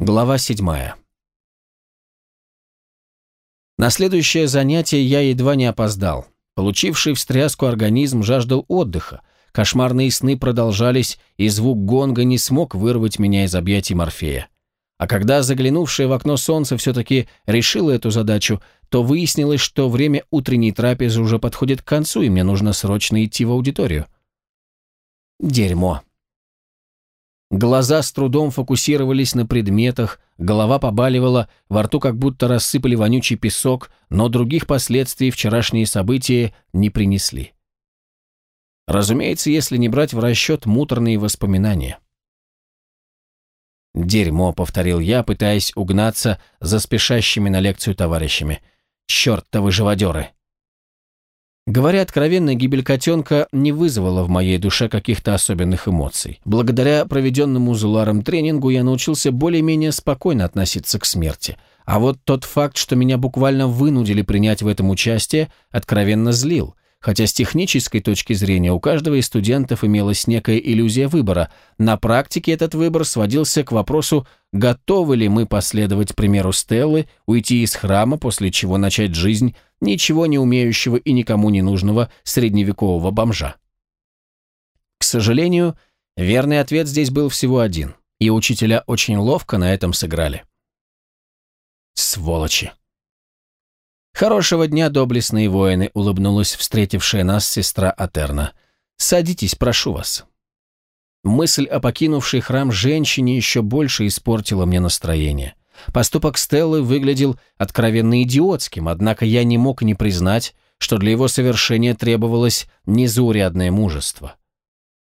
Глава седьмая. На следующее занятие я едва не опоздал. Получивший встряску организм жаждал отдыха. Кошмарные сны продолжались, и звук гонга не смог вырвать меня из объятий Морфея. А когда заглянувшее в окно солнце все-таки решило эту задачу, то выяснилось, что время утренней трапезы уже подходит к концу, и мне нужно срочно идти в аудиторию. Дерьмо. Глаза с трудом фокусировались на предметах, голова побаливала, во рту как будто рассыпали вонючий песок, но других последствий вчерашние события не принесли. Разумеется, если не брать в расчет муторные воспоминания. «Дерьмо», — повторил я, пытаясь угнаться за спешащими на лекцию товарищами. «Чёртовы живодеры!» Говоря откровенно, гибель котенка не вызвала в моей душе каких-то особенных эмоций. Благодаря проведенному Зуларом тренингу я научился более-менее спокойно относиться к смерти. А вот тот факт, что меня буквально вынудили принять в этом участие, откровенно злил хотя с технической точки зрения у каждого из студентов имелась некая иллюзия выбора. На практике этот выбор сводился к вопросу, готовы ли мы последовать примеру Стеллы, уйти из храма, после чего начать жизнь ничего не умеющего и никому не нужного средневекового бомжа. К сожалению, верный ответ здесь был всего один, и учителя очень ловко на этом сыграли. Сволочи. «Хорошего дня, доблестные воины», — улыбнулась встретившая нас сестра Атерна. «Садитесь, прошу вас». Мысль о покинувшей храм женщине еще больше испортила мне настроение. Поступок Стеллы выглядел откровенно идиотским, однако я не мог не признать, что для его совершения требовалось незаурядное мужество.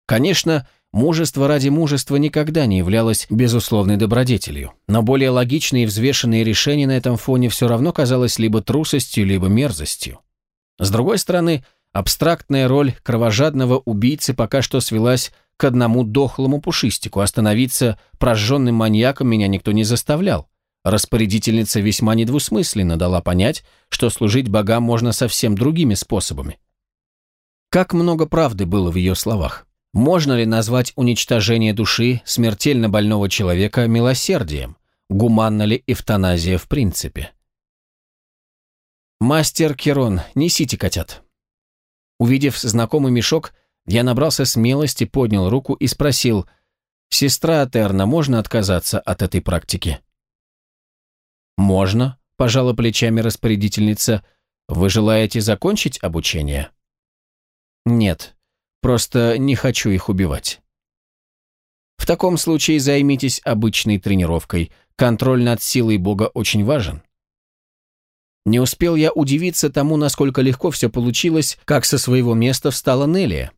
Конечно, Мужество ради мужества никогда не являлось безусловной добродетелью, но более логичные и взвешенные решения на этом фоне все равно казалось либо трусостью, либо мерзостью. С другой стороны, абстрактная роль кровожадного убийцы пока что свелась к одному дохлому пушистику, остановиться прожженным маньяком меня никто не заставлял. Распорядительница весьма недвусмысленно дала понять, что служить богам можно совсем другими способами. Как много правды было в ее словах. Можно ли назвать уничтожение души смертельно больного человека милосердием? Гуманна ли эвтаназия в принципе? «Мастер Керон, несите котят». Увидев знакомый мешок, я набрался смелости, поднял руку и спросил, «Сестра Атерна, можно отказаться от этой практики?» «Можно», – пожала плечами распорядительница. «Вы желаете закончить обучение?» «Нет. Просто не хочу их убивать. В таком случае займитесь обычной тренировкой. Контроль над силой Бога очень важен. Не успел я удивиться тому, насколько легко все получилось, как со своего места встала Нелия.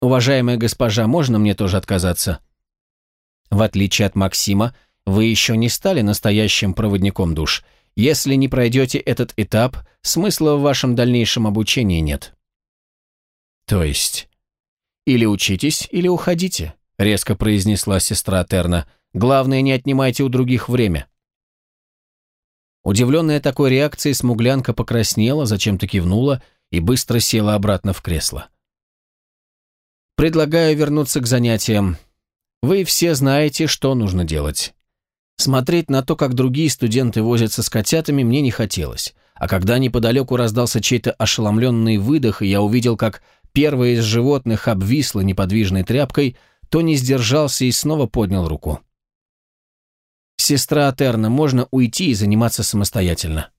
«Уважаемая госпожа, можно мне тоже отказаться?» В отличие от Максима, вы еще не стали настоящим проводником душ. Если не пройдете этот этап, смысла в вашем дальнейшем обучении нет. То есть, «Или учитесь, или уходите», — резко произнесла сестра Терна. «Главное, не отнимайте у других время». Удивленная такой реакцией, смуглянка покраснела, зачем-то кивнула и быстро села обратно в кресло. «Предлагаю вернуться к занятиям. Вы все знаете, что нужно делать». Смотреть на то, как другие студенты возятся с котятами, мне не хотелось. А когда неподалеку раздался чей-то ошеломленный выдох, и я увидел, как первое из животных обвисло неподвижной тряпкой, то не сдержался и снова поднял руку. «Сестра Атерна, можно уйти и заниматься самостоятельно».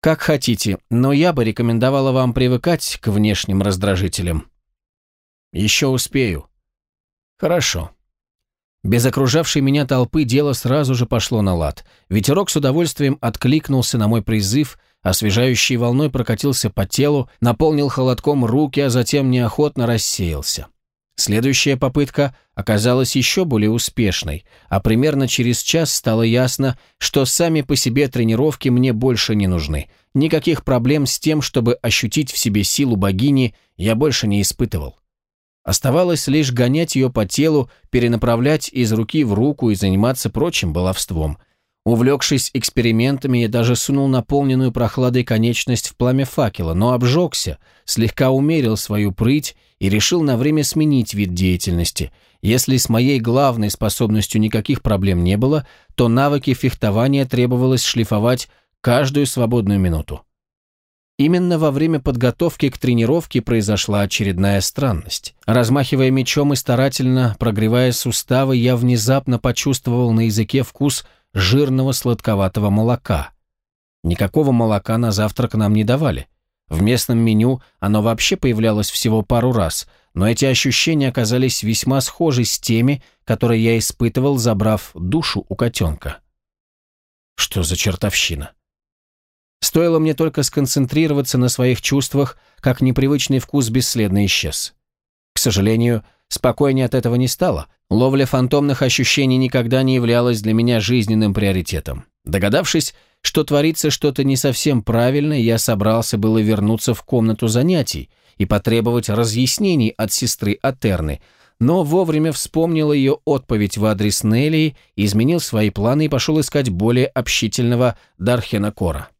«Как хотите, но я бы рекомендовала вам привыкать к внешним раздражителям». «Еще успею». «Хорошо». Без окружавшей меня толпы дело сразу же пошло на лад. Ветерок с удовольствием откликнулся на мой призыв – освежающей волной прокатился по телу, наполнил холодком руки, а затем неохотно рассеялся. Следующая попытка оказалась еще более успешной, а примерно через час стало ясно, что сами по себе тренировки мне больше не нужны. Никаких проблем с тем, чтобы ощутить в себе силу богини, я больше не испытывал. Оставалось лишь гонять ее по телу, перенаправлять из руки в руку и заниматься прочим баловством – Увлекшись экспериментами, я даже сунул наполненную прохладой конечность в пламя факела, но обжегся, слегка умерил свою прыть и решил на время сменить вид деятельности. Если с моей главной способностью никаких проблем не было, то навыки фехтования требовалось шлифовать каждую свободную минуту. Именно во время подготовки к тренировке произошла очередная странность. Размахивая мечом и старательно прогревая суставы, я внезапно почувствовал на языке вкус жирного сладковатого молока. Никакого молока на завтрак нам не давали. В местном меню оно вообще появлялось всего пару раз, но эти ощущения оказались весьма схожи с теми, которые я испытывал, забрав душу у котенка. Что за чертовщина? Стоило мне только сконцентрироваться на своих чувствах, как непривычный вкус бесследно исчез. К сожалению, спокойнее от этого не стало. Ловля фантомных ощущений никогда не являлась для меня жизненным приоритетом. Догадавшись, что творится что-то не совсем правильно, я собрался было вернуться в комнату занятий и потребовать разъяснений от сестры Атерны, но вовремя вспомнил ее отповедь в адрес Нелли, изменил свои планы и пошел искать более общительного Дархена Кора.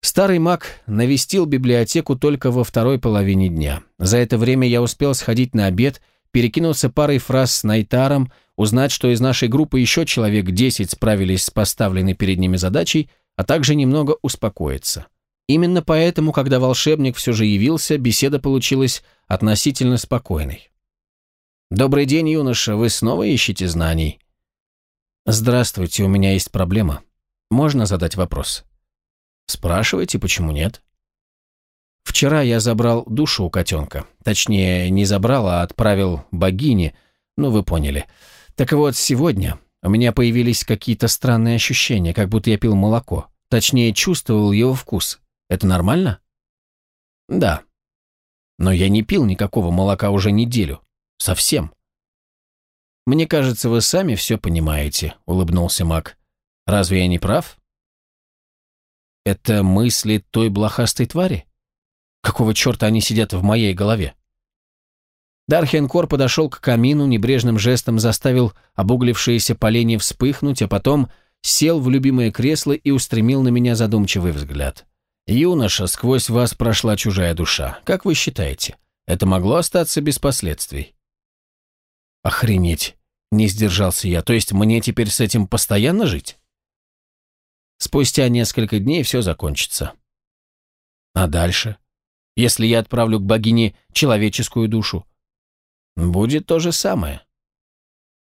Старый маг навестил библиотеку только во второй половине дня. За это время я успел сходить на обед, перекинуться парой фраз с Найтаром, узнать, что из нашей группы еще человек 10 справились с поставленной перед ними задачей, а также немного успокоиться. Именно поэтому, когда волшебник все же явился, беседа получилась относительно спокойной. «Добрый день, юноша, вы снова ищете знаний?» «Здравствуйте, у меня есть проблема. Можно задать вопрос?» Спрашивайте, почему нет? Вчера я забрал душу у котенка. Точнее, не забрал, а отправил богине. Ну, вы поняли. Так вот, сегодня у меня появились какие-то странные ощущения, как будто я пил молоко. Точнее, чувствовал его вкус. Это нормально? Да. Но я не пил никакого молока уже неделю. Совсем. Мне кажется, вы сами все понимаете, улыбнулся Мак. Разве я не прав? Это мысли той блохастой твари? Какого черта они сидят в моей голове? Дархенкор подошел к камину, небрежным жестом заставил обуглившиеся поленья вспыхнуть, а потом сел в любимое кресло и устремил на меня задумчивый взгляд. «Юноша, сквозь вас прошла чужая душа. Как вы считаете, это могло остаться без последствий?» «Охренеть!» — не сдержался я. «То есть мне теперь с этим постоянно жить?» Спустя несколько дней все закончится. А дальше? Если я отправлю к богине человеческую душу? Будет то же самое.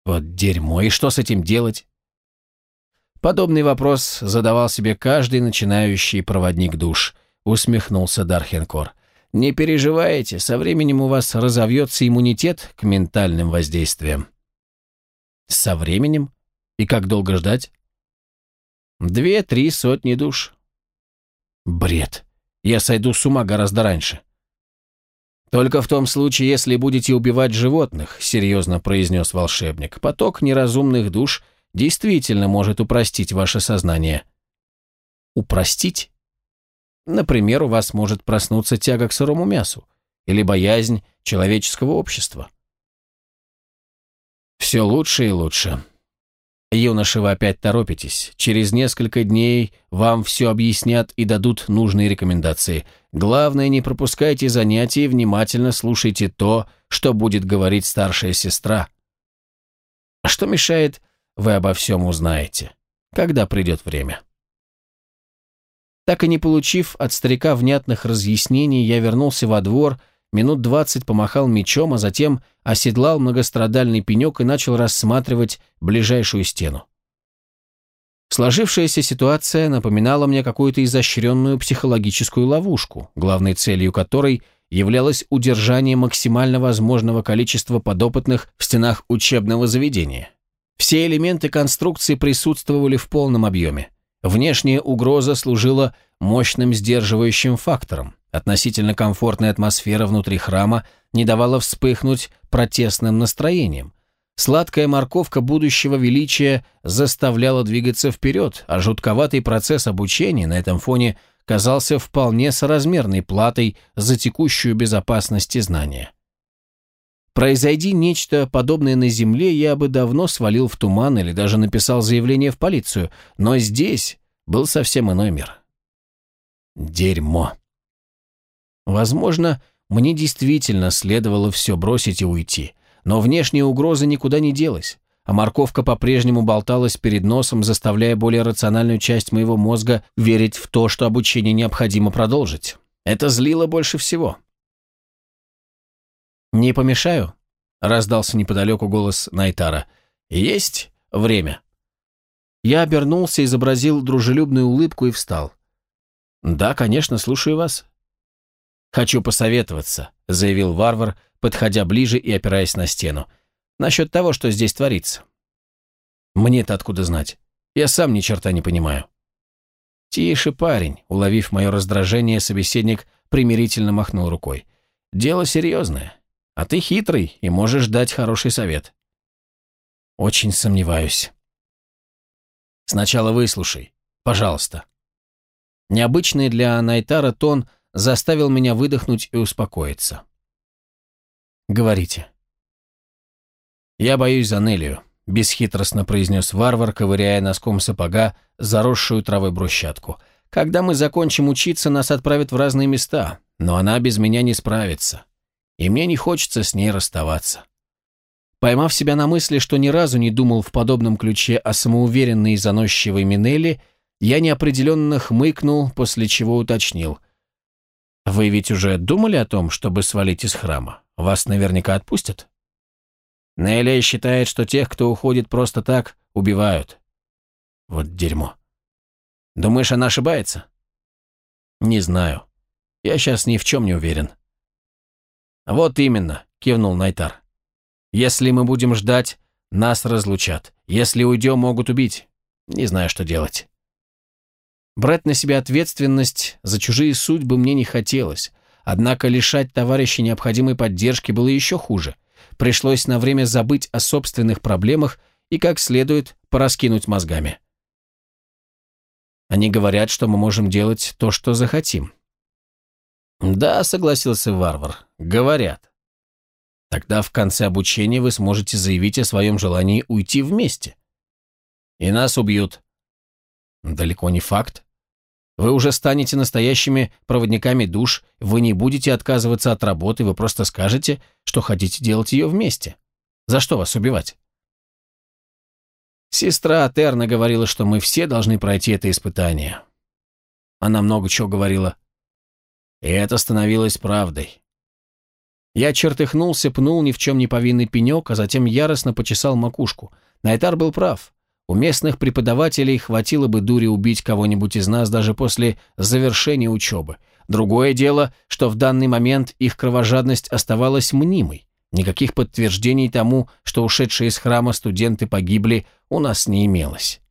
Вот дерьмо, и что с этим делать? Подобный вопрос задавал себе каждый начинающий проводник душ, усмехнулся Дархенкор. Не переживайте, со временем у вас разовьется иммунитет к ментальным воздействиям. Со временем? И как долго ждать? Две-три сотни душ. Бред. Я сойду с ума гораздо раньше. Только в том случае, если будете убивать животных, серьезно произнес волшебник. Поток неразумных душ действительно может упростить ваше сознание. Упростить? Например, у вас может проснуться тяга к сырому мясу или боязнь человеческого общества. Все лучше и лучше. «Юноши, вы опять торопитесь. Через несколько дней вам все объяснят и дадут нужные рекомендации. Главное, не пропускайте занятий и внимательно слушайте то, что будет говорить старшая сестра. А что мешает, вы обо всем узнаете, когда придет время». Так и не получив от старика внятных разъяснений, я вернулся во двор, минут двадцать помахал мечом, а затем оседлал многострадальный пенек и начал рассматривать ближайшую стену. Сложившаяся ситуация напоминала мне какую-то изощренную психологическую ловушку, главной целью которой являлось удержание максимально возможного количества подопытных в стенах учебного заведения. Все элементы конструкции присутствовали в полном объеме. Внешняя угроза служила мощным сдерживающим фактором. Относительно комфортная атмосфера внутри храма не давала вспыхнуть протестным настроением. Сладкая морковка будущего величия заставляла двигаться вперед, а жутковатый процесс обучения на этом фоне казался вполне соразмерной платой за текущую безопасность и знания. Произойди нечто подобное на Земле, я бы давно свалил в туман или даже написал заявление в полицию, но здесь был совсем иной мир. Дерьмо. Возможно, мне действительно следовало все бросить и уйти. Но внешняя угроза никуда не делась, а морковка по-прежнему болталась перед носом, заставляя более рациональную часть моего мозга верить в то, что обучение необходимо продолжить. Это злило больше всего. «Не помешаю?» — раздался неподалеку голос Найтара. «Есть время». Я обернулся, изобразил дружелюбную улыбку и встал. «Да, конечно, слушаю вас». «Хочу посоветоваться», — заявил варвар, подходя ближе и опираясь на стену. «Насчет того, что здесь творится». «Мне-то откуда знать? Я сам ни черта не понимаю». «Тише, парень», — уловив мое раздражение, собеседник примирительно махнул рукой. «Дело серьезное. А ты хитрый и можешь дать хороший совет». «Очень сомневаюсь». «Сначала выслушай, пожалуйста». Необычный для Найтара тон заставил меня выдохнуть и успокоиться. «Говорите». «Я боюсь за Нелию», — бесхитростно произнес варвар, ковыряя носком сапога заросшую травой брусчатку. «Когда мы закончим учиться, нас отправят в разные места, но она без меня не справится и мне не хочется с ней расставаться. Поймав себя на мысли, что ни разу не думал в подобном ключе о самоуверенной и заносчивой Минелли, я неопределенно хмыкнул, после чего уточнил. «Вы ведь уже думали о том, чтобы свалить из храма? Вас наверняка отпустят?» Нелли считает, что тех, кто уходит просто так, убивают. Вот дерьмо. Думаешь, она ошибается? Не знаю. Я сейчас ни в чем не уверен. «Вот именно», — кивнул Найтар. «Если мы будем ждать, нас разлучат. Если уйдем, могут убить. Не знаю, что делать». Брать на себя ответственность за чужие судьбы мне не хотелось, однако лишать товарища необходимой поддержки было еще хуже. Пришлось на время забыть о собственных проблемах и как следует пораскинуть мозгами. Они говорят, что мы можем делать то, что захотим. «Да», — согласился варвар, — «говорят». Тогда в конце обучения вы сможете заявить о своем желании уйти вместе. И нас убьют. Далеко не факт. Вы уже станете настоящими проводниками душ, вы не будете отказываться от работы, вы просто скажете, что хотите делать ее вместе. За что вас убивать? Сестра Атерна говорила, что мы все должны пройти это испытание. Она много чего говорила. И это становилось правдой. Я чертыхнулся, пнул ни в чем не повинный пенек, а затем яростно почесал макушку. Найтар был прав. У местных преподавателей хватило бы дури убить кого-нибудь из нас даже после завершения учебы. Другое дело, что в данный момент их кровожадность оставалась мнимой. Никаких подтверждений тому, что ушедшие из храма студенты погибли, у нас не имелось.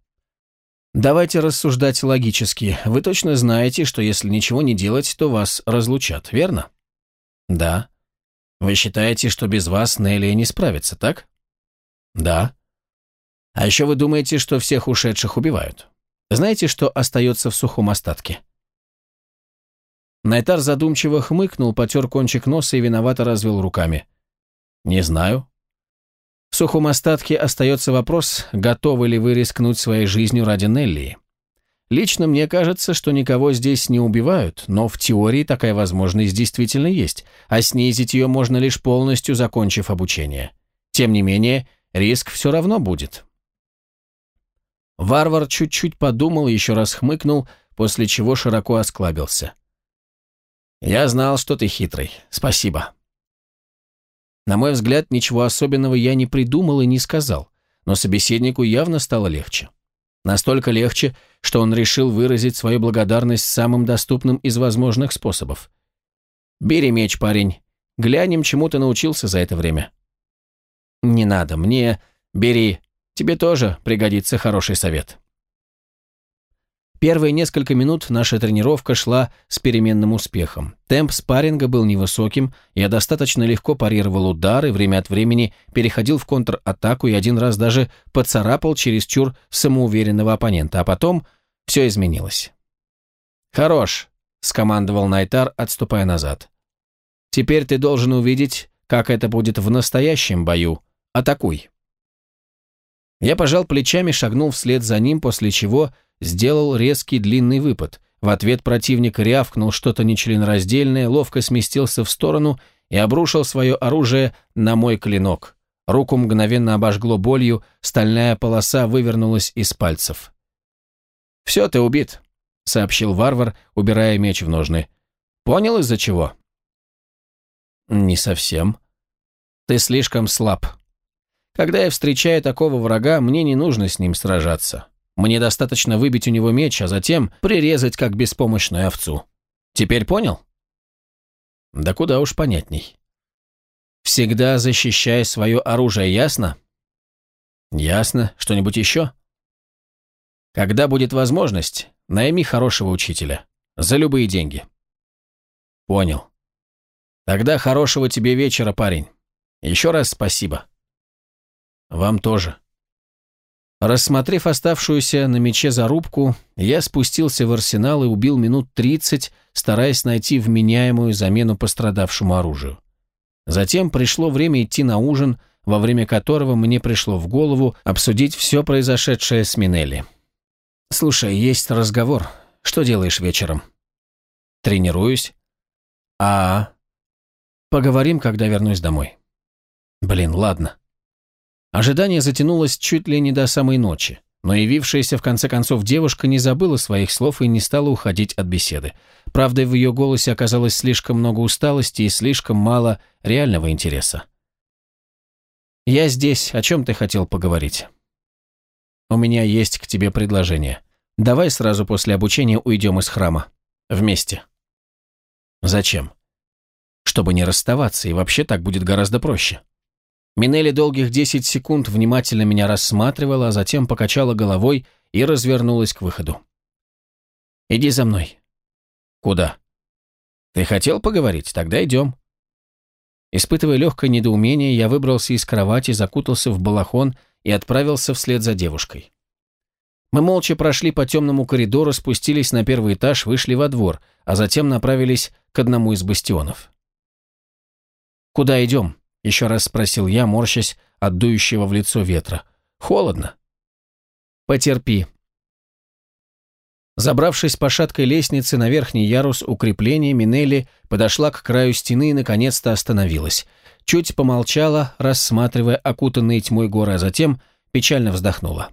Давайте рассуждать логически. Вы точно знаете, что если ничего не делать, то вас разлучат, верно? Да. Вы считаете, что без вас Нелли не справится, так? Да. А еще вы думаете, что всех ушедших убивают. Знаете, что остается в сухом остатке? Найтар задумчиво хмыкнул, потер кончик носа и виновато развел руками. «Не знаю. В сухом остатке остается вопрос, готовы ли вы рискнуть своей жизнью ради Нелли. Лично мне кажется, что никого здесь не убивают, но в теории такая возможность действительно есть, а снизить ее можно лишь полностью закончив обучение. Тем не менее, риск все равно будет. Варвар чуть-чуть подумал еще раз хмыкнул, после чего широко осклабился. «Я знал, что ты хитрый. Спасибо». На мой взгляд, ничего особенного я не придумал и не сказал, но собеседнику явно стало легче. Настолько легче, что он решил выразить свою благодарность самым доступным из возможных способов. «Бери меч, парень. Глянем, чему ты научился за это время». «Не надо, мне... Бери. Тебе тоже пригодится хороший совет». Первые несколько минут наша тренировка шла с переменным успехом. Темп спарринга был невысоким, я достаточно легко парировал удары, время от времени переходил в контратаку и один раз даже поцарапал чересчур самоуверенного оппонента, а потом все изменилось. «Хорош», — скомандовал Найтар, отступая назад. «Теперь ты должен увидеть, как это будет в настоящем бою. Атакуй». Я пожал плечами, шагнул вслед за ним, после чего сделал резкий длинный выпад. В ответ противник рявкнул что-то нечленораздельное, ловко сместился в сторону и обрушил свое оружие на мой клинок. Руку мгновенно обожгло болью, стальная полоса вывернулась из пальцев. «Все, ты убит», — сообщил варвар, убирая меч в ножны. «Понял, из-за чего?» «Не совсем. Ты слишком слаб. Когда я встречаю такого врага, мне не нужно с ним сражаться. Мне достаточно выбить у него меч, а затем прирезать как беспомощную овцу. Теперь понял? Да куда уж понятней. Всегда защищай свое оружие, ясно? Ясно. Что-нибудь еще? Когда будет возможность, найми хорошего учителя. За любые деньги. Понял. Тогда хорошего тебе вечера, парень. Еще раз спасибо. Вам тоже. Рассмотрев оставшуюся на мече зарубку, я спустился в арсенал и убил минут тридцать, стараясь найти вменяемую замену пострадавшему оружию. Затем пришло время идти на ужин, во время которого мне пришло в голову обсудить все произошедшее с Минелли. «Слушай, есть разговор. Что делаешь вечером?» «Тренируюсь». «А, поговорим, когда вернусь домой». «Блин, ладно». Ожидание затянулось чуть ли не до самой ночи, но явившаяся в конце концов девушка не забыла своих слов и не стала уходить от беседы. Правда, в ее голосе оказалось слишком много усталости и слишком мало реального интереса. «Я здесь. О чем ты хотел поговорить?» «У меня есть к тебе предложение. Давай сразу после обучения уйдем из храма. Вместе». «Зачем?» «Чтобы не расставаться, и вообще так будет гораздо проще». Минели долгих десять секунд внимательно меня рассматривала, а затем покачала головой и развернулась к выходу. «Иди за мной». «Куда?» «Ты хотел поговорить? Тогда идем». Испытывая легкое недоумение, я выбрался из кровати, закутался в балахон и отправился вслед за девушкой. Мы молча прошли по темному коридору, спустились на первый этаж, вышли во двор, а затем направились к одному из бастионов. «Куда идем?» Еще раз спросил я, морщась от дующего в лицо ветра. Холодно. Потерпи. Забравшись по шаткой лестнице на верхний ярус укрепления, Минелли подошла к краю стены и наконец-то остановилась. Чуть помолчала, рассматривая окутанные тьмой горы, а затем печально вздохнула.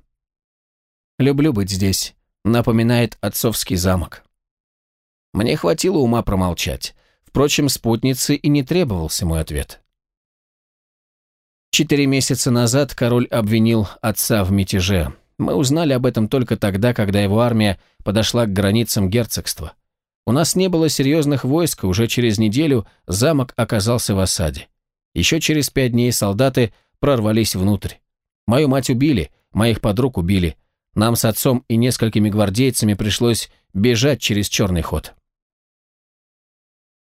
«Люблю быть здесь», — напоминает отцовский замок. Мне хватило ума промолчать. Впрочем, спутнице и не требовался мой ответ. Четыре месяца назад король обвинил отца в мятеже. Мы узнали об этом только тогда, когда его армия подошла к границам герцогства. У нас не было серьезных войск, уже через неделю замок оказался в осаде. Еще через пять дней солдаты прорвались внутрь. Мою мать убили, моих подруг убили. Нам с отцом и несколькими гвардейцами пришлось бежать через черный ход.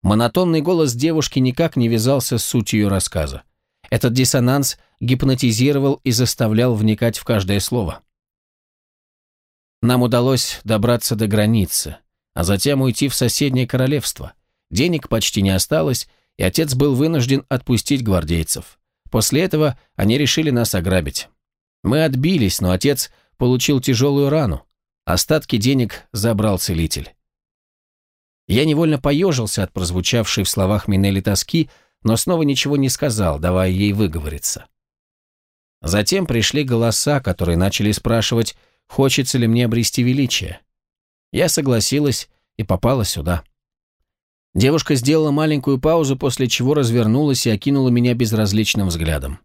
Монотонный голос девушки никак не вязался с сутью рассказа. Этот диссонанс гипнотизировал и заставлял вникать в каждое слово. Нам удалось добраться до границы, а затем уйти в соседнее королевство. Денег почти не осталось, и отец был вынужден отпустить гвардейцев. После этого они решили нас ограбить. Мы отбились, но отец получил тяжелую рану. Остатки денег забрал целитель. Я невольно поежился от прозвучавшей в словах Минели тоски, но снова ничего не сказал, давая ей выговориться. Затем пришли голоса, которые начали спрашивать, хочется ли мне обрести величие. Я согласилась и попала сюда. Девушка сделала маленькую паузу, после чего развернулась и окинула меня безразличным взглядом.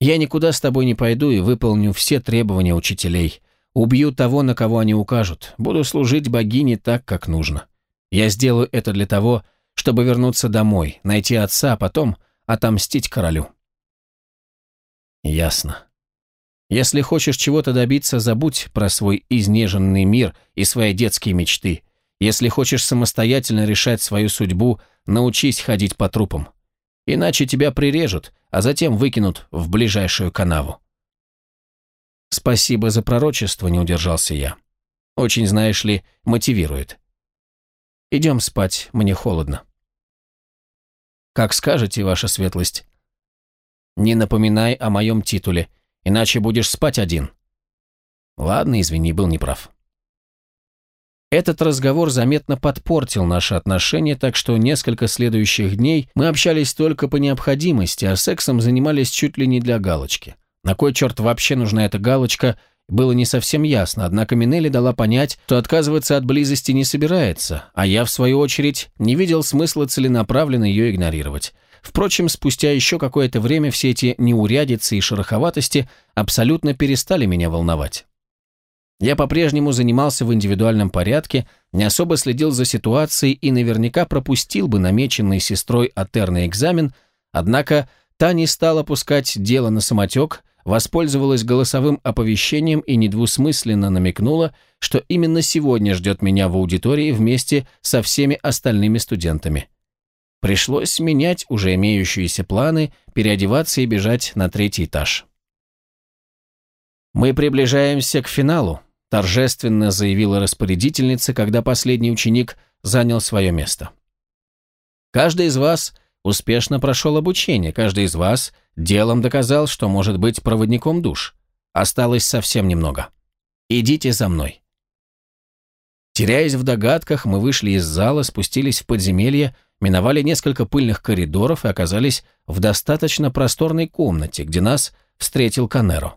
«Я никуда с тобой не пойду и выполню все требования учителей. Убью того, на кого они укажут. Буду служить богине так, как нужно. Я сделаю это для того, чтобы вернуться домой, найти отца, а потом отомстить королю. Ясно. Если хочешь чего-то добиться, забудь про свой изнеженный мир и свои детские мечты. Если хочешь самостоятельно решать свою судьбу, научись ходить по трупам. Иначе тебя прирежут, а затем выкинут в ближайшую канаву. Спасибо за пророчество, не удержался я. Очень, знаешь ли, мотивирует. Идем спать, мне холодно. Как скажете, ваша светлость. Не напоминай о моем титуле, иначе будешь спать один. Ладно, извини, был неправ. Этот разговор заметно подпортил наши отношения, так что несколько следующих дней мы общались только по необходимости, а сексом занимались чуть ли не для галочки. На кой черт вообще нужна эта галочка, было не совсем ясно, однако Минелли дала понять, что отказываться от близости не собирается, а я, в свою очередь, не видел смысла целенаправленно ее игнорировать. Впрочем, спустя еще какое-то время все эти неурядицы и шероховатости абсолютно перестали меня волновать. Я по-прежнему занимался в индивидуальном порядке, не особо следил за ситуацией и наверняка пропустил бы намеченный сестрой Атерный экзамен, однако та не стала пускать дело на самотек, воспользовалась голосовым оповещением и недвусмысленно намекнула, что именно сегодня ждет меня в аудитории вместе со всеми остальными студентами. Пришлось менять уже имеющиеся планы, переодеваться и бежать на третий этаж. Мы приближаемся к финалу, торжественно заявила распорядительница, когда последний ученик занял свое место. Каждый из вас успешно прошел обучение, каждый из вас делом доказал, что может быть проводником душ. Осталось совсем немного. Идите за мной. Теряясь в догадках, мы вышли из зала, спустились в подземелье, миновали несколько пыльных коридоров и оказались в достаточно просторной комнате, где нас встретил Канеро.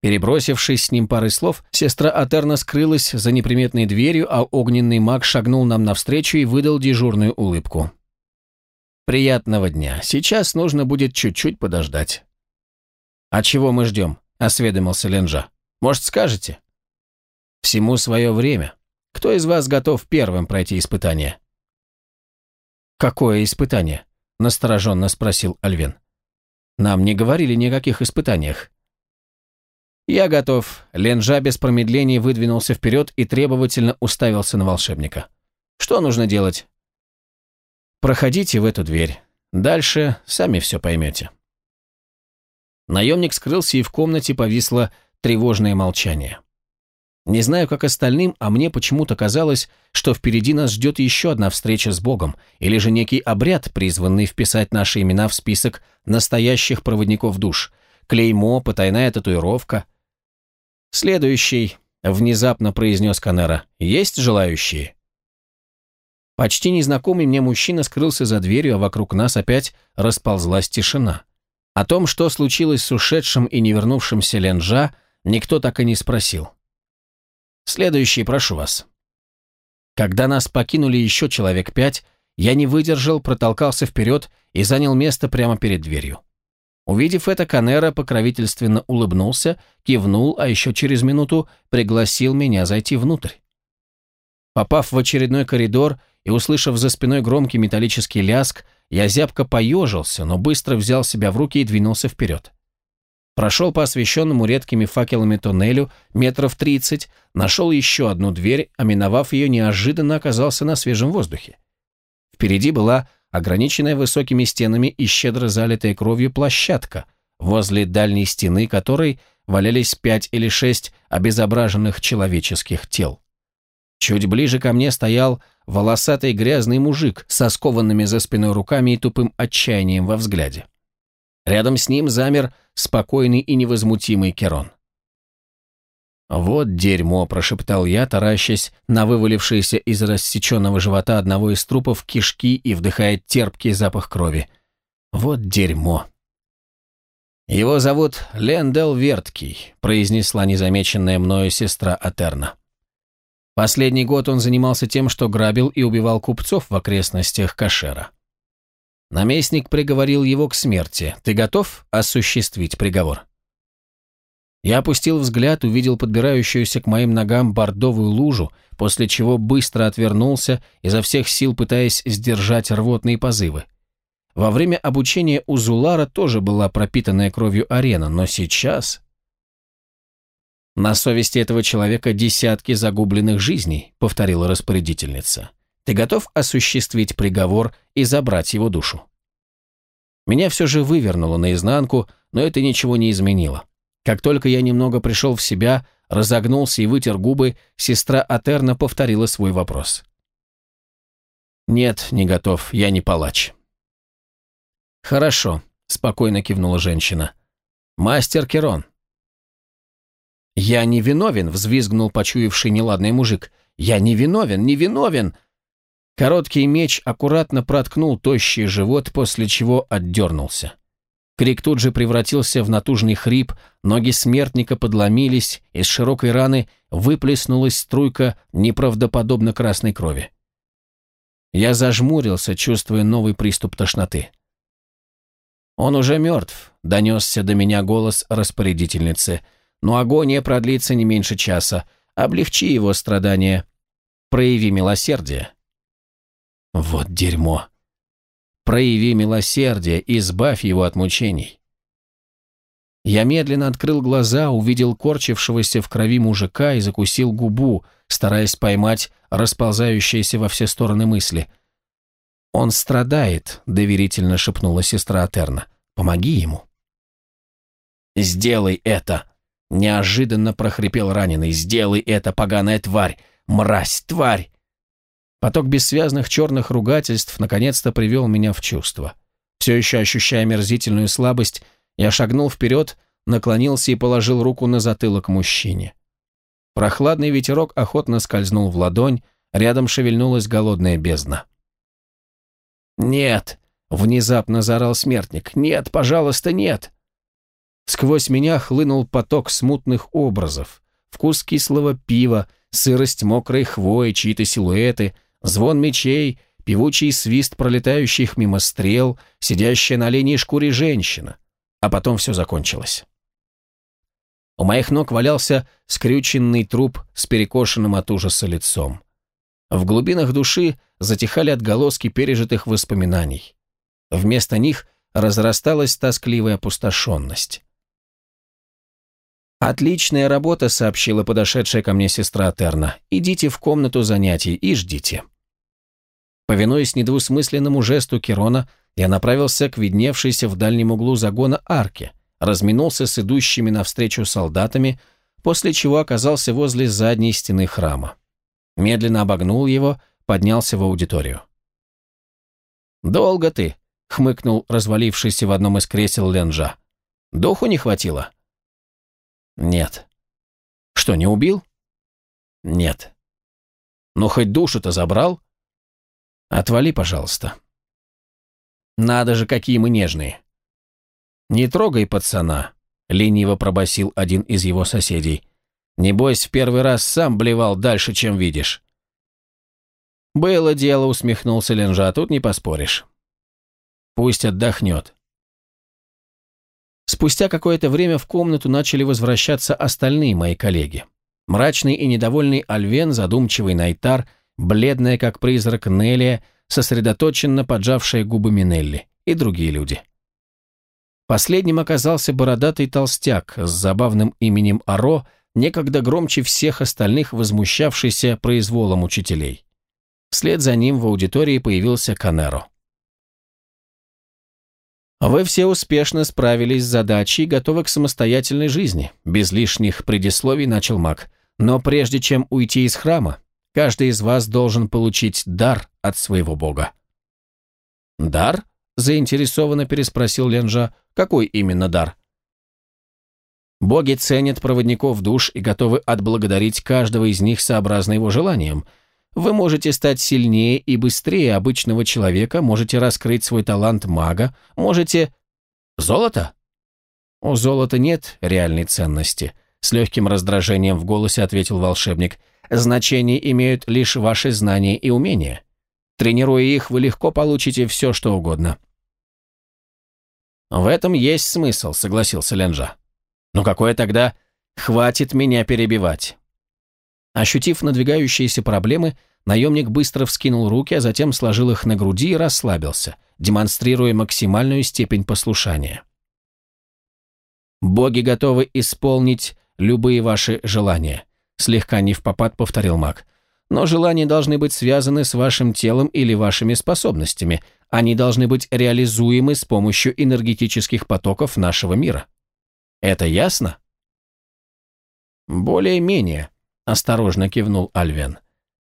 Перебросившись с ним парой слов, сестра Атерна скрылась за неприметной дверью, а огненный маг шагнул нам навстречу и выдал дежурную улыбку. «Приятного дня. Сейчас нужно будет чуть-чуть подождать». «А чего мы ждем?» – осведомился Ленжа. «Может, скажете?» «Всему свое время. Кто из вас готов первым пройти испытание?» «Какое испытание?» – настороженно спросил Альвен. «Нам не говорили ни о испытаниях». «Я готов». Ленжа без промедлений выдвинулся вперед и требовательно уставился на волшебника. «Что нужно делать?» «Проходите в эту дверь. Дальше сами все поймете». Наемник скрылся, и в комнате повисло тревожное молчание. Не знаю, как остальным, а мне почему-то казалось, что впереди нас ждет еще одна встреча с Богом, или же некий обряд, призванный вписать наши имена в список настоящих проводников душ. Клеймо, потайная татуировка — «Следующий», — внезапно произнес Канера. «Есть желающие?» Почти незнакомый мне мужчина скрылся за дверью, а вокруг нас опять расползлась тишина. О том, что случилось с ушедшим и не вернувшимся Ленжа, никто так и не спросил. «Следующий, прошу вас». Когда нас покинули еще человек пять, я не выдержал, протолкался вперед и занял место прямо перед дверью. Увидев это, Канера покровительственно улыбнулся, кивнул, а еще через минуту пригласил меня зайти внутрь. Попав в очередной коридор и услышав за спиной громкий металлический ляск, я зябко поежился, но быстро взял себя в руки и двинулся вперед. Прошел по освещенному редкими факелами тоннелю метров тридцать, нашел еще одну дверь, а миновав ее, неожиданно оказался на свежем воздухе. Впереди была ограниченная высокими стенами и щедро залитая кровью площадка, возле дальней стены которой валялись пять или шесть обезображенных человеческих тел. Чуть ближе ко мне стоял волосатый грязный мужик со скованными за спиной руками и тупым отчаянием во взгляде. Рядом с ним замер спокойный и невозмутимый Керон. «Вот дерьмо», – прошептал я, таращась на вывалившиеся из рассеченного живота одного из трупов кишки и вдыхая терпкий запах крови. «Вот дерьмо». «Его зовут Лендел Верткий», – произнесла незамеченная мною сестра Атерна. Последний год он занимался тем, что грабил и убивал купцов в окрестностях Кашера. Наместник приговорил его к смерти. Ты готов осуществить приговор? Я опустил взгляд, увидел подбирающуюся к моим ногам бордовую лужу, после чего быстро отвернулся, изо всех сил пытаясь сдержать рвотные позывы. Во время обучения у Зулара тоже была пропитанная кровью арена, но сейчас... «На совести этого человека десятки загубленных жизней», — повторила распорядительница. «Ты готов осуществить приговор и забрать его душу?» Меня все же вывернуло наизнанку, но это ничего не изменило. Как только я немного пришел в себя, разогнулся и вытер губы, сестра Атерна повторила свой вопрос. «Нет, не готов, я не палач». «Хорошо», — спокойно кивнула женщина. «Мастер Керон». «Я не виновен», — взвизгнул почуявший неладный мужик. Я не виновен, не виновен!» Короткий меч аккуратно проткнул тощий живот, после чего отдернулся. Крик тут же превратился в натужный хрип, ноги смертника подломились, из широкой раны выплеснулась струйка неправдоподобно красной крови. Я зажмурился, чувствуя новый приступ тошноты. «Он уже мертв», — донесся до меня голос распорядительницы, «но агония продлится не меньше часа. Облегчи его страдания. Прояви милосердие». Вот дерьмо. Прояви милосердие, избавь его от мучений. Я медленно открыл глаза, увидел корчившегося в крови мужика и закусил губу, стараясь поймать расползающиеся во все стороны мысли. «Он страдает», — доверительно шепнула сестра Атерна. «Помоги ему». «Сделай это!» — неожиданно прохрипел раненый. «Сделай это, поганая тварь! Мразь, тварь!» Поток бессвязных черных ругательств наконец-то привел меня в чувство. Все еще ощущая мерзительную слабость, я шагнул вперед, наклонился и положил руку на затылок мужчине. Прохладный ветерок охотно скользнул в ладонь, рядом шевельнулась голодная бездна. «Нет!» — внезапно заорал смертник. «Нет, пожалуйста, нет!» Сквозь меня хлынул поток смутных образов. Вкус кислого пива, сырость мокрой хвои, чьи-то силуэты — звон мечей, певучий свист пролетающих мимо стрел, сидящая на оленей шкуре женщина. А потом все закончилось. У моих ног валялся скрюченный труп с перекошенным от ужаса лицом. В глубинах души затихали отголоски пережитых воспоминаний. Вместо них разрасталась тоскливая опустошенность. «Отличная работа», — сообщила подошедшая ко мне сестра Терна. «Идите в комнату занятий и ждите». Повинуясь недвусмысленному жесту Керона, я направился к видневшейся в дальнем углу загона арке, разминулся с идущими навстречу солдатами, после чего оказался возле задней стены храма. Медленно обогнул его, поднялся в аудиторию. «Долго ты», — хмыкнул развалившийся в одном из кресел Ленжа. «Духу не хватило?» Нет. Что, не убил? Нет. Ну, хоть душу-то забрал? Отвали, пожалуйста. Надо же, какие мы нежные. Не трогай пацана, лениво пробасил один из его соседей. Небось, в первый раз сам блевал дальше, чем видишь. «Было дело», — усмехнулся Ленжа, — «тут не поспоришь». «Пусть отдохнет. Спустя какое-то время в комнату начали возвращаться остальные мои коллеги. Мрачный и недовольный Альвен, задумчивый Найтар, бледная как призрак Нелия, сосредоточенно поджавшая губы Минелли и другие люди. Последним оказался бородатый толстяк с забавным именем Аро, некогда громче всех остальных возмущавшийся произволом учителей. Вслед за ним в аудитории появился Канеро. Вы все успешно справились с задачей и готовы к самостоятельной жизни. Без лишних предисловий начал маг. Но прежде чем уйти из храма, каждый из вас должен получить дар от своего бога. «Дар?» – заинтересованно переспросил Ленжа. «Какой именно дар?» Боги ценят проводников душ и готовы отблагодарить каждого из них сообразно его желаниям – вы можете стать сильнее и быстрее обычного человека, можете раскрыть свой талант мага, можете... Золото? У золота нет реальной ценности, с легким раздражением в голосе ответил волшебник. Значение имеют лишь ваши знания и умения. Тренируя их, вы легко получите все, что угодно. В этом есть смысл, согласился Ленжа. Но какое тогда? Хватит меня перебивать. Ощутив надвигающиеся проблемы, наемник быстро вскинул руки, а затем сложил их на груди и расслабился, демонстрируя максимальную степень послушания. «Боги готовы исполнить любые ваши желания», слегка не в попад повторил маг. «Но желания должны быть связаны с вашим телом или вашими способностями. Они должны быть реализуемы с помощью энергетических потоков нашего мира. Это ясно?» «Более-менее», Осторожно кивнул Альвен.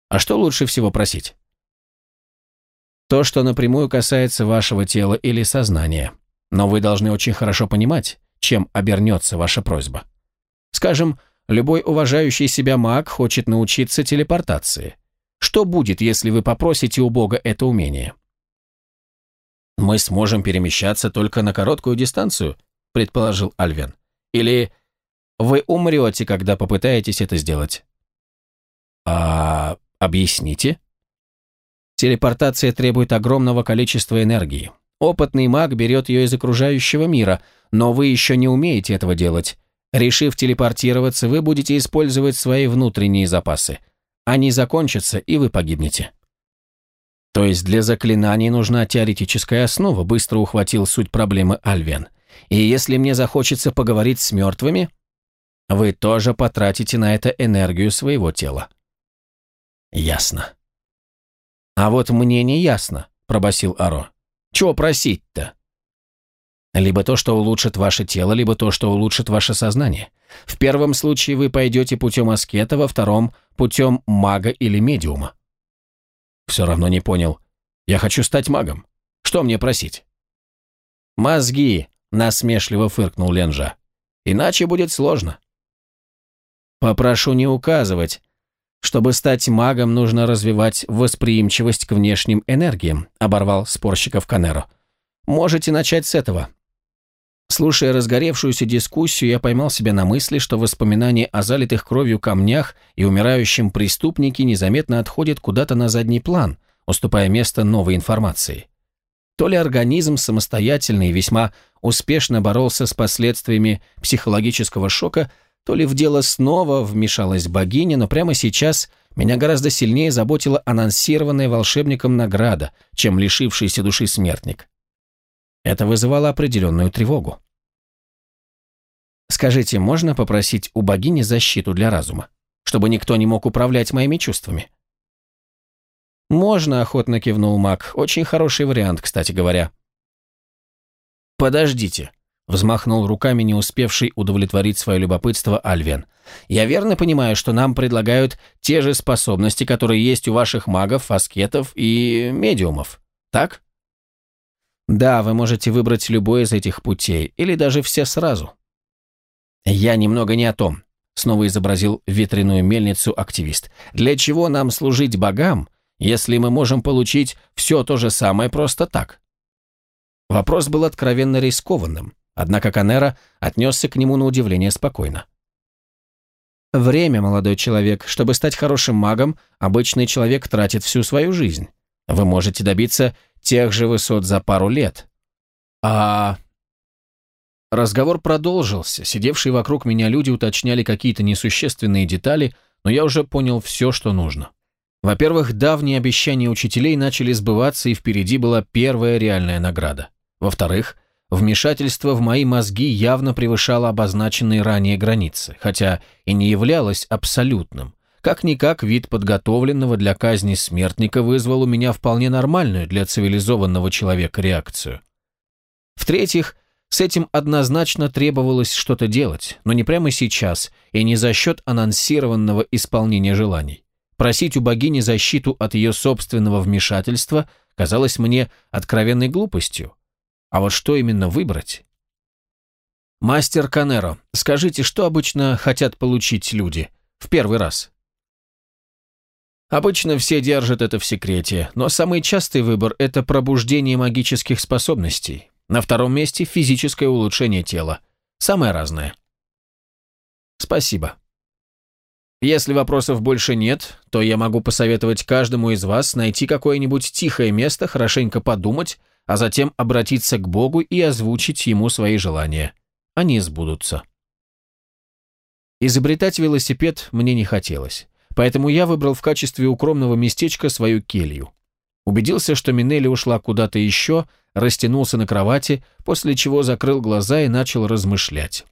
А что лучше всего просить? То, что напрямую касается вашего тела или сознания. Но вы должны очень хорошо понимать, чем обернется ваша просьба. Скажем, любой уважающий себя маг хочет научиться телепортации. Что будет, если вы попросите у Бога это умение? «Мы сможем перемещаться только на короткую дистанцию», — предположил Альвен. «Или вы умрете, когда попытаетесь это сделать?» «А объясните?» Телепортация требует огромного количества энергии. Опытный маг берет ее из окружающего мира, но вы еще не умеете этого делать. Решив телепортироваться, вы будете использовать свои внутренние запасы. Они закончатся, и вы погибнете. То есть для заклинаний нужна теоретическая основа, быстро ухватил суть проблемы Альвен. И если мне захочется поговорить с мертвыми, вы тоже потратите на это энергию своего тела. Ясно. А вот мне не ясно, пробасил Аро. Чего просить-то? Либо то, что улучшит ваше тело, либо то, что улучшит ваше сознание. В первом случае вы пойдете путем аскета, во втором – путем мага или медиума. Все равно не понял. Я хочу стать магом. Что мне просить? Мозги, насмешливо фыркнул Ленжа. Иначе будет сложно. Попрошу не указывать. Чтобы стать магом, нужно развивать восприимчивость к внешним энергиям, оборвал спорщиков Канеро. Можете начать с этого. Слушая разгоревшуюся дискуссию, я поймал себя на мысли, что воспоминания о залитых кровью камнях и умирающем преступнике незаметно отходят куда-то на задний план, уступая место новой информации. То ли организм самостоятельно и весьма успешно боролся с последствиями психологического шока, то ли в дело снова вмешалась богиня, но прямо сейчас меня гораздо сильнее заботила анонсированная волшебником награда, чем лишившийся души смертник. Это вызывало определенную тревогу. «Скажите, можно попросить у богини защиту для разума, чтобы никто не мог управлять моими чувствами?» «Можно», — охотно кивнул маг. «Очень хороший вариант, кстати говоря». «Подождите», — взмахнул руками не успевший удовлетворить свое любопытство Альвен. «Я верно понимаю, что нам предлагают те же способности, которые есть у ваших магов, аскетов и медиумов, так?» Да, вы можете выбрать любой из этих путей, или даже все сразу. Я немного не о том, снова изобразил ветреную мельницу активист. Для чего нам служить богам, если мы можем получить все то же самое просто так? Вопрос был откровенно рискованным, однако Канера отнесся к нему на удивление спокойно. Время, молодой человек, чтобы стать хорошим магом, обычный человек тратит всю свою жизнь. Вы можете добиться тех же высот за пару лет. А... Разговор продолжился. Сидевшие вокруг меня люди уточняли какие-то несущественные детали, но я уже понял все, что нужно. Во-первых, давние обещания учителей начали сбываться, и впереди была первая реальная награда. Во-вторых, вмешательство в мои мозги явно превышало обозначенные ранее границы, хотя и не являлось абсолютным. Как-никак вид подготовленного для казни смертника вызвал у меня вполне нормальную для цивилизованного человека реакцию. В-третьих, с этим однозначно требовалось что-то делать, но не прямо сейчас и не за счет анонсированного исполнения желаний. Просить у богини защиту от ее собственного вмешательства казалось мне откровенной глупостью. А вот что именно выбрать? «Мастер Канеро, скажите, что обычно хотят получить люди в первый раз?» Обычно все держат это в секрете, но самый частый выбор – это пробуждение магических способностей. На втором месте – физическое улучшение тела. Самое разное. Спасибо. Если вопросов больше нет, то я могу посоветовать каждому из вас найти какое-нибудь тихое место, хорошенько подумать, а затем обратиться к Богу и озвучить Ему свои желания. Они сбудутся. Изобретать велосипед мне не хотелось поэтому я выбрал в качестве укромного местечка свою келью. Убедился, что Минелли ушла куда-то еще, растянулся на кровати, после чего закрыл глаза и начал размышлять.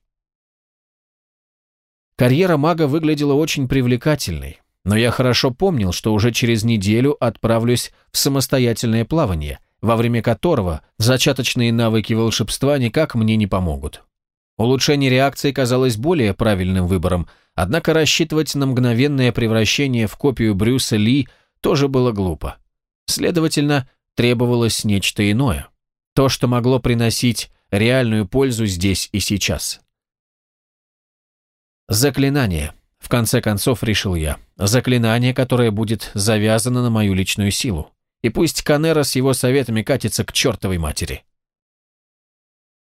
Карьера мага выглядела очень привлекательной, но я хорошо помнил, что уже через неделю отправлюсь в самостоятельное плавание, во время которого зачаточные навыки волшебства никак мне не помогут. Улучшение реакции казалось более правильным выбором, однако рассчитывать на мгновенное превращение в копию Брюса Ли тоже было глупо. Следовательно, требовалось нечто иное. То, что могло приносить реальную пользу здесь и сейчас. Заклинание. В конце концов, решил я. Заклинание, которое будет завязано на мою личную силу. И пусть Канера с его советами катится к чертовой матери.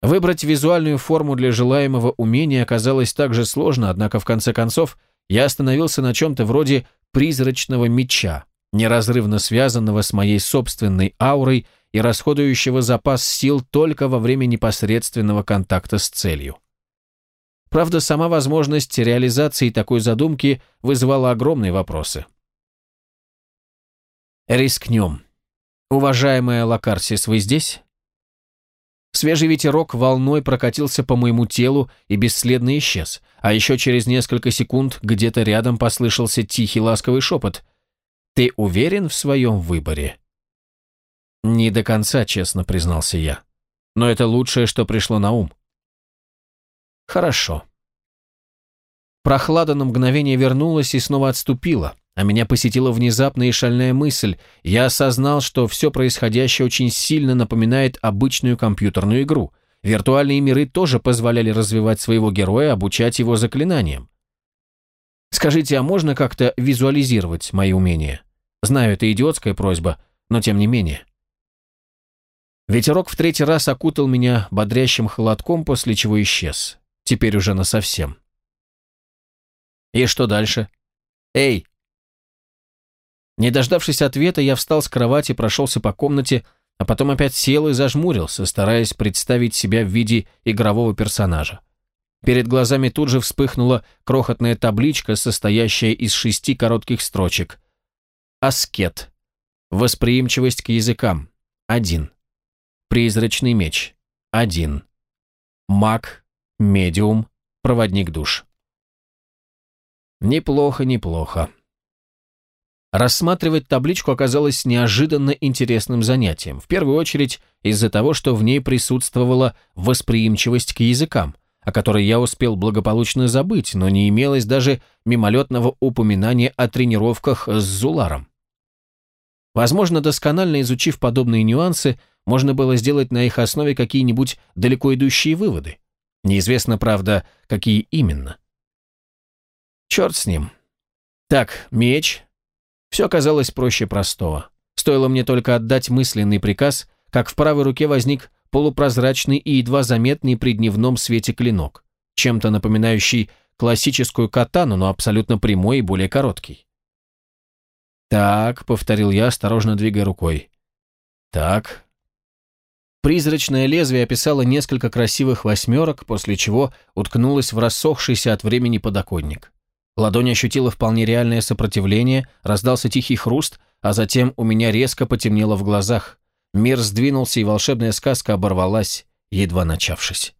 Выбрать визуальную форму для желаемого умения оказалось так же сложно, однако в конце концов я остановился на чем-то вроде призрачного меча, неразрывно связанного с моей собственной аурой и расходующего запас сил только во время непосредственного контакта с целью. Правда, сама возможность реализации такой задумки вызывала огромные вопросы. «Рискнем. Уважаемая Лакарсис, вы здесь?» Свежий ветерок волной прокатился по моему телу и бесследно исчез, а еще через несколько секунд где-то рядом послышался тихий ласковый шепот. «Ты уверен в своем выборе?» «Не до конца, честно признался я. Но это лучшее, что пришло на ум». «Хорошо». Прохлада на мгновение вернулась и снова отступила, а меня посетила внезапная и шальная мысль. Я осознал, что все происходящее очень сильно напоминает обычную компьютерную игру. Виртуальные миры тоже позволяли развивать своего героя, обучать его заклинаниям. Скажите, а можно как-то визуализировать мои умения? Знаю, это идиотская просьба, но тем не менее. Ветерок в третий раз окутал меня бодрящим холодком, после чего исчез. Теперь уже насовсем. И что дальше? Эй, не дождавшись ответа, я встал с кровати, прошелся по комнате, а потом опять сел и зажмурился, стараясь представить себя в виде игрового персонажа. Перед глазами тут же вспыхнула крохотная табличка, состоящая из шести коротких строчек. Аскет. Восприимчивость к языкам. Один. Призрачный меч. Один. Маг. Медиум. Проводник душ. Неплохо, неплохо. Рассматривать табличку оказалось неожиданно интересным занятием, в первую очередь из-за того, что в ней присутствовала восприимчивость к языкам, о которой я успел благополучно забыть, но не имелось даже мимолетного упоминания о тренировках с Зуларом. Возможно, досконально изучив подобные нюансы, можно было сделать на их основе какие-нибудь далеко идущие выводы. Неизвестно, правда, какие именно. Черт с ним. Так, меч, все оказалось проще простого. Стоило мне только отдать мысленный приказ, как в правой руке возник полупрозрачный и едва заметный при дневном свете клинок, чем-то напоминающий классическую катану, но абсолютно прямой и более короткий. «Так», — повторил я, осторожно двигая рукой. «Так». Призрачное лезвие описало несколько красивых восьмерок, после чего уткнулось в рассохшийся от времени подоконник. Ладонь ощутила вполне реальное сопротивление, раздался тихий хруст, а затем у меня резко потемнело в глазах. Мир сдвинулся, и волшебная сказка оборвалась, едва начавшись.